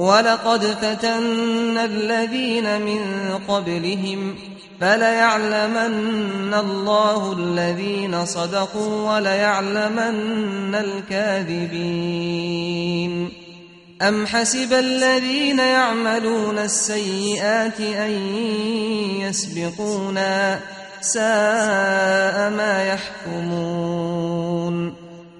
ولقد فتنا الذين من قبلهم فليعلمن الله الذين صدقوا وليعلمن الكاذبين أم حسب الذين يعملون السيئات أن يسبقونا ساء ما يحكمون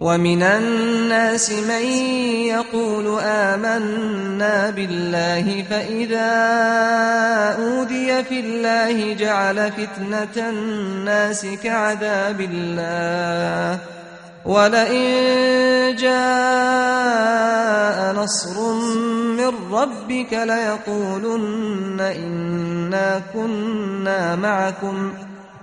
ومن الناس من يقول آمنا بالله فإذا أودي في الله جعل فتنة الناس كعذاب الله ولئن جاء نصر من ربك ليقولن إنا كنا معكم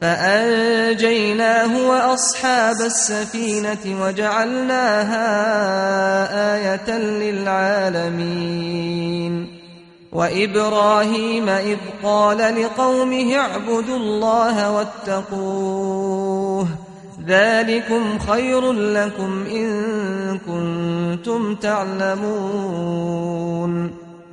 فأنجيناه وأصحاب السفينة وجعلناها آية للعالمين وإبراهيم إذ قال لقومه اعبدوا الله واتقوه ذلكم خير لكم إن كنتم تعلمون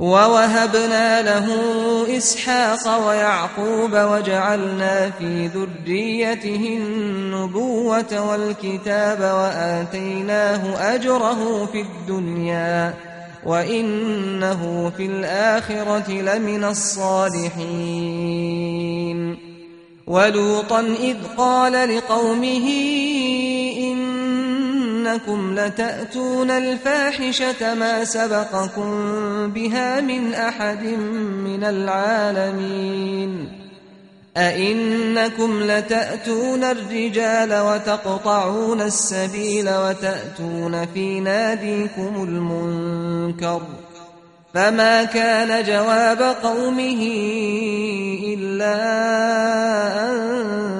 ووهبنا له إسحاق ويعقوب وجعلنا في ذريته النبوة والكتاب وآتيناه أجره في الدنيا وإنه في الآخرة لمن الصالحين. ولوطا إذ قال لقومه إنكم لتأتون الفاحشة ما سبقكم بها من أحد من العالمين أئنكم لتأتون الرجال وتقطعون السبيل وتأتون في ناديكم المنكر فما كان جواب قومه إلا أن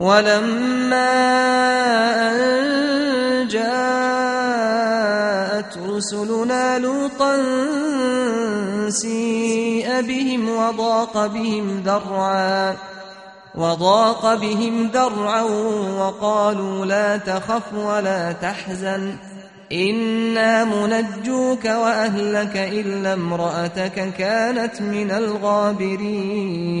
ولما أن جاءت رسلنا لوطا سيء بهم وضاق بهم ذرعا وضاق بهم ذرعا وقالوا لا تخف ولا تحزن إنا منجوك وأهلك إلا امرأتك كانت من الغابرين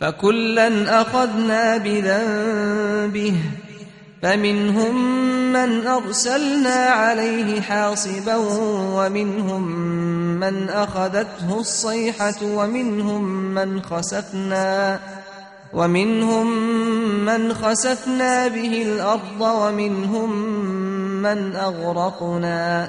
فكلا أخذنا بذنبه فمنهم من أرسلنا عليه حاصبا ومنهم من أخذته الصيحة ومنهم من خسفنا ومنهم من خسفنا به الأرض ومنهم من أغرقنا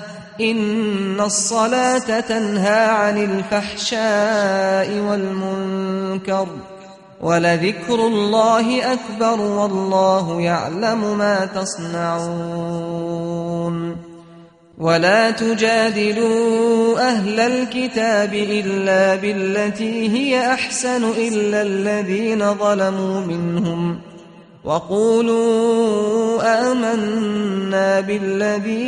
إن الصلاة تنهى عن الفحشاء والمنكر ولذكر الله أكبر والله يعلم ما تصنعون ولا تجادلوا أهل الكتاب إلا بالتي هي أحسن إلا الذين ظلموا منهم وقولوا آمنا بالذي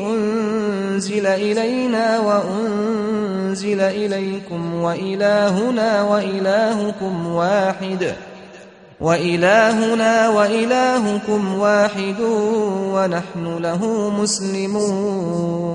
أنزل إلينا وأنزل إليكم وإلهنا وإلهكم واحد وإلهنا وإلهكم واحد ونحن له مسلمون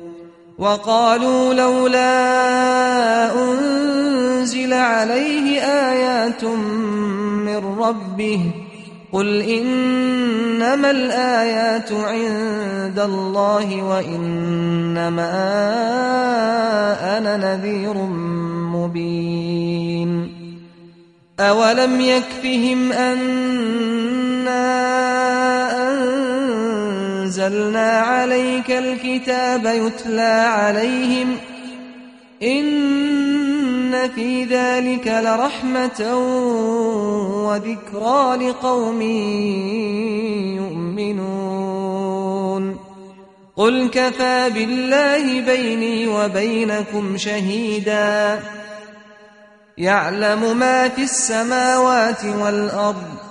وقالوا لولا أنزل عليه آيات من ربه قل إنما الآيات عند الله وإنما أنا نذير مبين أولم يكفهم أنا أنزلنا عليك الكتاب يتلى عليهم إن في ذلك لرحمة وذكرى لقوم يؤمنون قل كفى بالله بيني وبينكم شهيدا يعلم ما في السماوات والأرض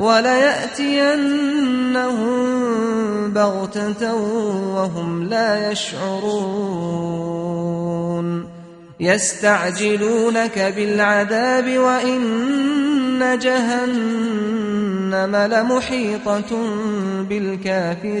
وليأتينهم بغتة وهم لا يشعرون. يستعجلونك بالعذاب وإن جهنم لمحيطة بالكافرين.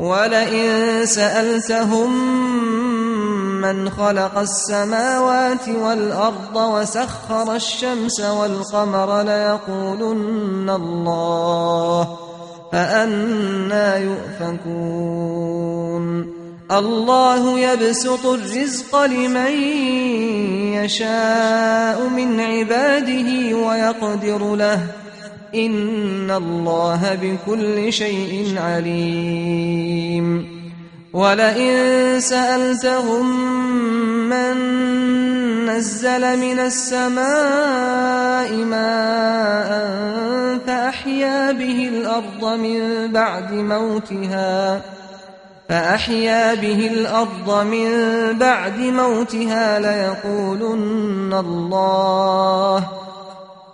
ولئن سألتهم من خلق السماوات والأرض وسخر الشمس والقمر ليقولن الله فأنا يؤفكون. الله يبسط الرزق لمن يشاء من عباده ويقدر له إن الله بكل شيء عليم ولئن سألتهم من نزل من السماء ماء فأحيا به الأرض من بعد موتها فأحيا به الأرض من بعد موتها ليقولن الله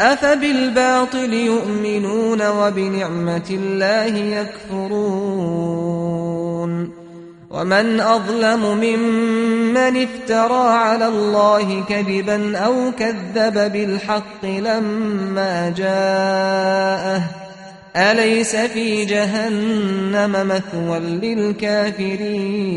أفبالباطل يؤمنون وبنعمة الله يكفرون ومن أظلم ممن افترى على الله كذبا أو كذب بالحق لما جاءه أليس في جهنم مثوى للكافرين